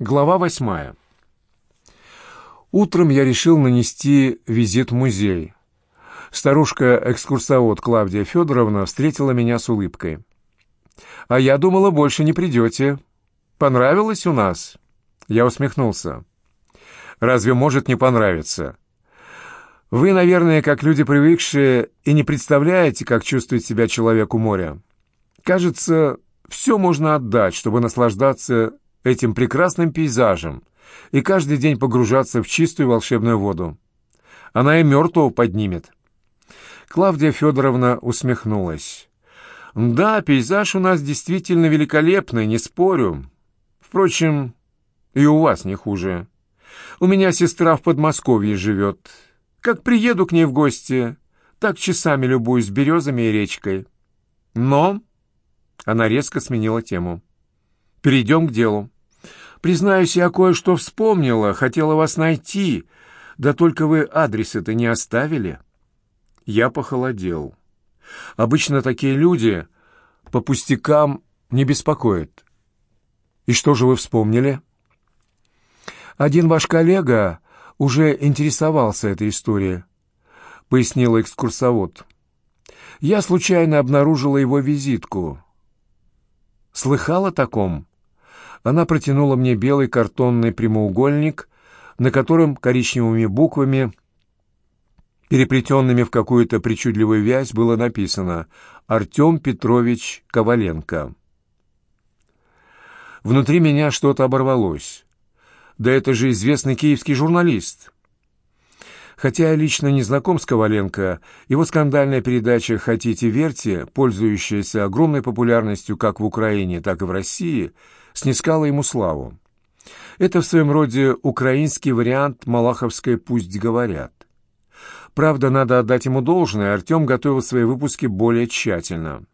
Глава восьмая. Утром я решил нанести визит в музей. Старушка-экскурсовод Клавдия Федоровна встретила меня с улыбкой. «А я думала, больше не придете. Понравилось у нас?» Я усмехнулся. «Разве может не понравиться?» «Вы, наверное, как люди привыкшие, и не представляете, как чувствует себя человек у моря. Кажется, все можно отдать, чтобы наслаждаться этим прекрасным пейзажем и каждый день погружаться в чистую волшебную воду. Она и мертвого поднимет. Клавдия Федоровна усмехнулась. «Да, пейзаж у нас действительно великолепный, не спорю. Впрочем, и у вас не хуже. У меня сестра в Подмосковье живет. Как приеду к ней в гости, так часами любуюсь березами и речкой. Но...» Она резко сменила тему. Перейдем к делу. Признаюсь, я кое-что вспомнила, хотела вас найти, да только вы адрес это не оставили. Я похолодел. Обычно такие люди по пустякам не беспокоят. И что же вы вспомнили? Один ваш коллега уже интересовался этой историей, пояснила экскурсовод. Я случайно обнаружила его визитку. Слыхал о таком? Она протянула мне белый картонный прямоугольник, на котором коричневыми буквами, переплетенными в какую-то причудливую вязь, было написано «Артем Петрович Коваленко». Внутри меня что-то оборвалось. Да это же известный киевский журналист. Хотя я лично не знаком с Коваленко, его скандальная передача «Хотите, верьте», пользующаяся огромной популярностью как в Украине, так и в России, снискала ему славу. Это в своем роде украинский вариант малаховской «Пусть говорят». Правда, надо отдать ему должное, Артем готовил свои выпуски более тщательно.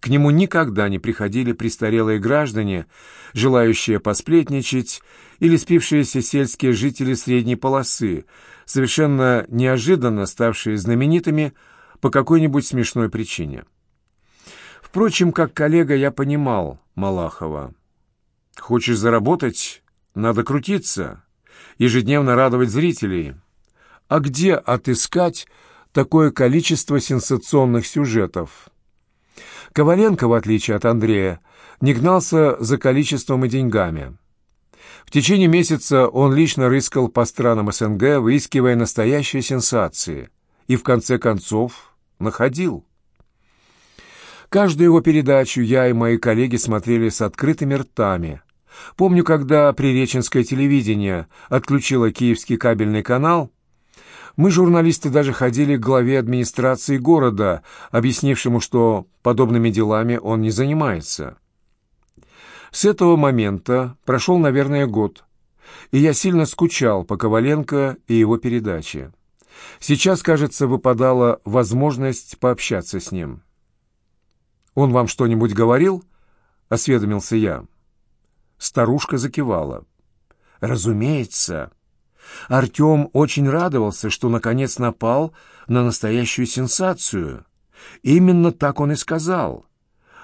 К нему никогда не приходили престарелые граждане, желающие посплетничать, или спившиеся сельские жители средней полосы, совершенно неожиданно ставшие знаменитыми по какой-нибудь смешной причине. Впрочем, как коллега я понимал Малахова. Хочешь заработать? Надо крутиться, ежедневно радовать зрителей. А где отыскать такое количество сенсационных сюжетов? Коваленко, в отличие от Андрея, не гнался за количеством и деньгами. В течение месяца он лично рыскал по странам СНГ, выискивая настоящие сенсации, и в конце концов находил. Каждую его передачу я и мои коллеги смотрели с открытыми ртами. Помню, когда Приреченское телевидение отключило киевский кабельный канал, мы, журналисты, даже ходили к главе администрации города, объяснившему, что подобными делами он не занимается. С этого момента прошел, наверное, год, и я сильно скучал по Коваленко и его передаче. Сейчас, кажется, выпадала возможность пообщаться с ним. «Он вам что-нибудь говорил?» — осведомился я. Старушка закивала. «Разумеется». Артем очень радовался, что наконец напал на настоящую сенсацию. Именно так он и сказал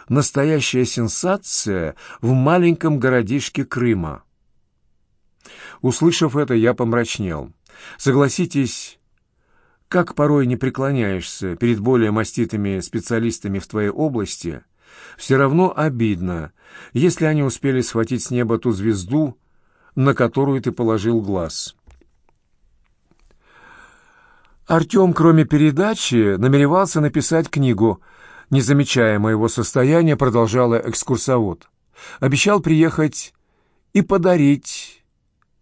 настоящая сенсация в маленьком городишке Крыма. Услышав это, я помрачнел. Согласитесь, как порой не преклоняешься перед более маститыми специалистами в твоей области, все равно обидно, если они успели схватить с неба ту звезду, на которую ты положил глаз. Артем, кроме передачи, намеревался написать книгу — не замечая моего состояния, продолжала экскурсовод. Обещал приехать и подарить.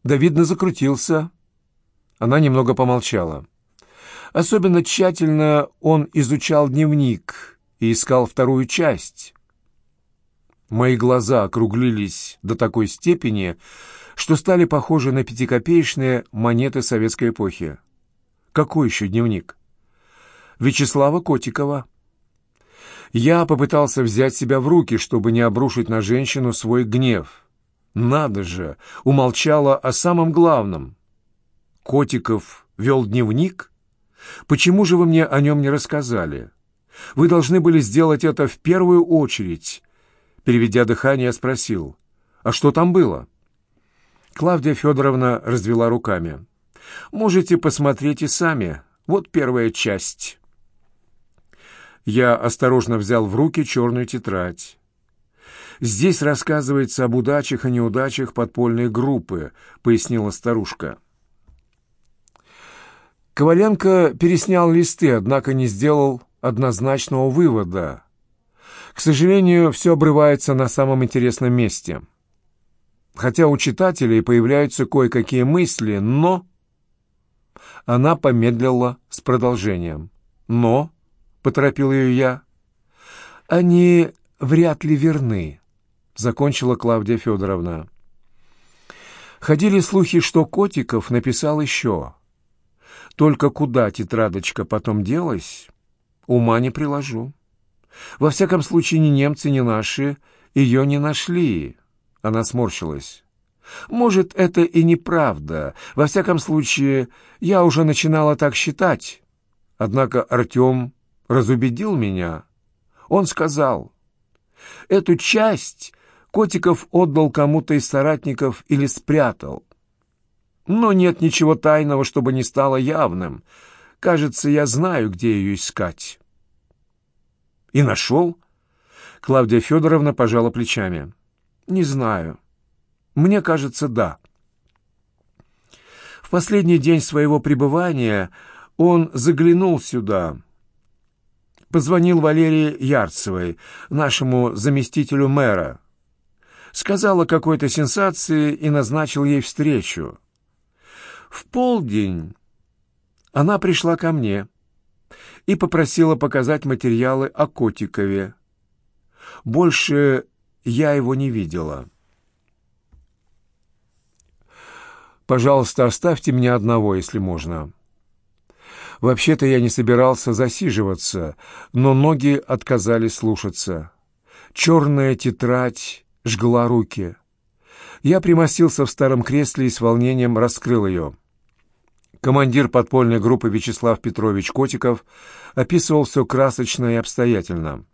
Да, видно, закрутился. Она немного помолчала. Особенно тщательно он изучал дневник и искал вторую часть. Мои глаза округлились до такой степени, что стали похожи на пятикопеечные монеты советской эпохи. Какой еще дневник? Вячеслава Котикова. Я попытался взять себя в руки, чтобы не обрушить на женщину свой гнев. Надо же, умолчала о самом главном. Котиков вел дневник? Почему же вы мне о нем не рассказали? Вы должны были сделать это в первую очередь. Переведя дыхание, спросил, а что там было? Клавдия Федоровна развела руками. «Можете посмотреть и сами. Вот первая часть». Я осторожно взял в руки черную тетрадь. «Здесь рассказывается об удачах и неудачах подпольной группы», — пояснила старушка. Коваленко переснял листы, однако не сделал однозначного вывода. К сожалению, все обрывается на самом интересном месте. Хотя у читателей появляются кое-какие мысли, но... Она помедлила с продолжением. «Но», — поторопил ее я, — «они вряд ли верны», — закончила Клавдия Федоровна. Ходили слухи, что Котиков написал еще. Только куда тетрадочка потом делась, ума не приложу. Во всяком случае, ни немцы, ни наши ее не нашли. Она сморщилась. Может, это и неправда. Во всяком случае, я уже начинала так считать. Однако Артем разубедил меня. Он сказал, эту часть Котиков отдал кому-то из соратников или спрятал. Но нет ничего тайного, чтобы не стало явным. Кажется, я знаю, где ее искать. И нашел? Клавдия Федоровна пожала плечами. Не знаю. Мне кажется, да. В последний день своего пребывания он заглянул сюда. Позвонил Валерии Ярцевой, нашему заместителю мэра. Сказал о какой-то сенсации и назначил ей встречу. В полдень она пришла ко мне и попросила показать материалы о Котикове. Больше я его не видела. «Пожалуйста, оставьте меня одного, если можно». Вообще-то я не собирался засиживаться, но ноги отказались слушаться. Черная тетрадь жгла руки. Я примостился в старом кресле и с волнением раскрыл ее. Командир подпольной группы Вячеслав Петрович Котиков описывал все красочно и обстоятельно.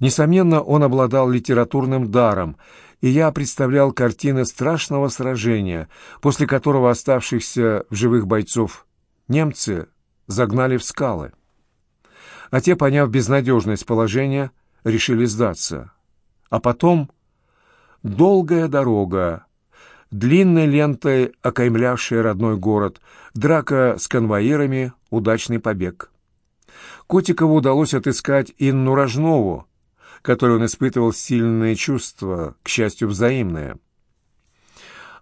Несомненно, он обладал литературным даром, и я представлял картины страшного сражения, после которого оставшихся в живых бойцов немцы загнали в скалы. А те, поняв безнадежность положения, решили сдаться. А потом долгая дорога, длинной лентой окаймлявшая родной город, драка с конвоирами, удачный побег. Котикову удалось отыскать Инну Рожнову, которой он испытывал сильные чувства, к счастью, взаимные.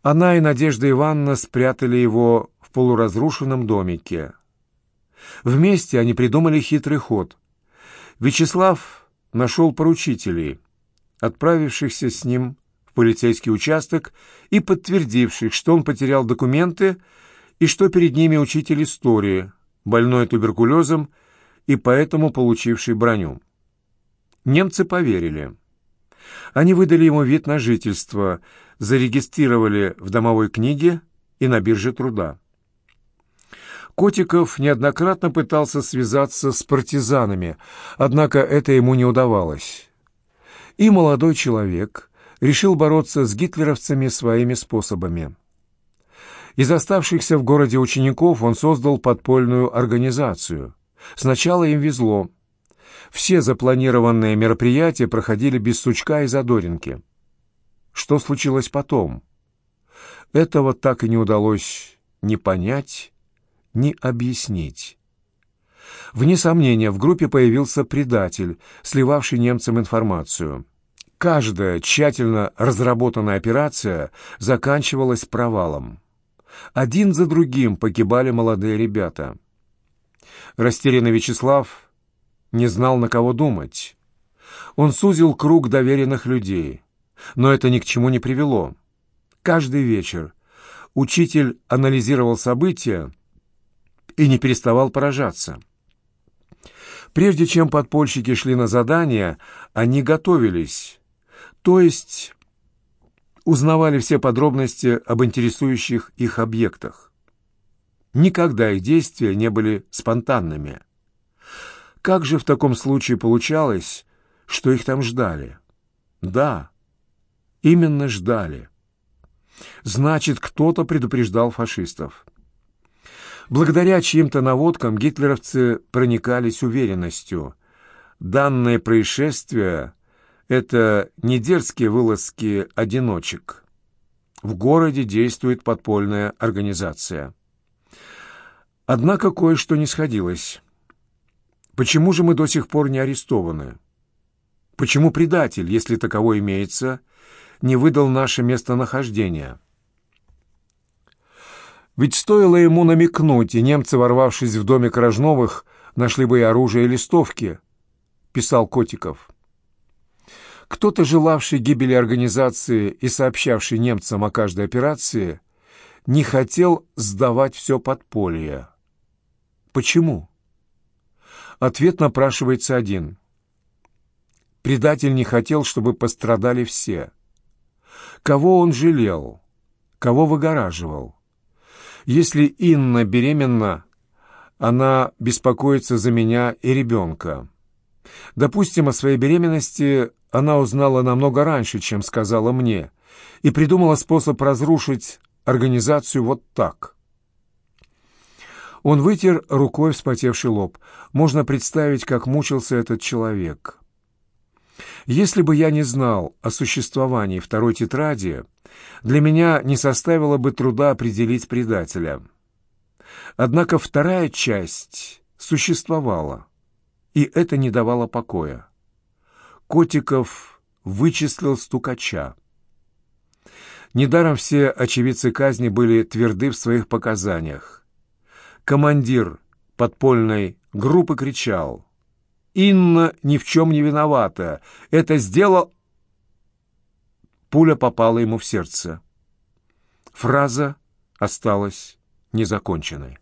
Она и Надежда Ивановна спрятали его в полуразрушенном домике. Вместе они придумали хитрый ход. Вячеслав нашел поручителей, отправившихся с ним полицейский участок и подтвердивших, что он потерял документы и что перед ними учитель истории, больной туберкулезом и поэтому получивший броню. Немцы поверили. Они выдали ему вид на жительство, зарегистрировали в домовой книге и на бирже труда. Котиков неоднократно пытался связаться с партизанами, однако это ему не удавалось. И молодой человек решил бороться с гитлеровцами своими способами. Из оставшихся в городе учеников он создал подпольную организацию. Сначала им везло. Все запланированные мероприятия проходили без сучка и задоринки. Что случилось потом? Этого так и не удалось ни понять, ни объяснить. Вне сомнения, в группе появился предатель, сливавший немцам информацию. Каждая тщательно разработанная операция заканчивалась провалом. Один за другим погибали молодые ребята. Растерянный Вячеслав не знал, на кого думать. Он сузил круг доверенных людей, но это ни к чему не привело. Каждый вечер учитель анализировал события и не переставал поражаться. Прежде чем подпольщики шли на задание, они готовились, то есть узнавали все подробности об интересующих их объектах. Никогда их действия не были спонтанными. Как же в таком случае получалось, что их там ждали? Да, именно ждали. Значит, кто-то предупреждал фашистов. Благодаря чьим-то наводкам гитлеровцы проникались уверенностью. Данное происшествие — это не дерзкие вылазки одиночек. В городе действует подпольная организация. Однако кое-что не сходилось. Почему же мы до сих пор не арестованы? Почему предатель, если таково имеется, не выдал наше местонахождение? Ведь стоило ему намекнуть, и немцы, ворвавшись в домик Рожновых, нашли бы и оружие, и листовки, писал Котиков. Кто-то, желавший гибели организации и сообщавший немцам о каждой операции, не хотел сдавать все подполье. Почему? Ответ напрашивается один. Предатель не хотел, чтобы пострадали все. Кого он жалел? Кого выгораживал? Если Инна беременна, она беспокоится за меня и ребенка. Допустим, о своей беременности она узнала намного раньше, чем сказала мне, и придумала способ разрушить организацию вот так. Он вытер рукой вспотевший лоб. Можно представить, как мучился этот человек. Если бы я не знал о существовании второй тетради, для меня не составило бы труда определить предателя. Однако вторая часть существовала, и это не давало покоя. Котиков вычислил стукача. Недаром все очевидцы казни были тверды в своих показаниях. Командир подпольной группы кричал. «Инна ни в чем не виновата. Это сделал...» Пуля попала ему в сердце. Фраза осталась незаконченной.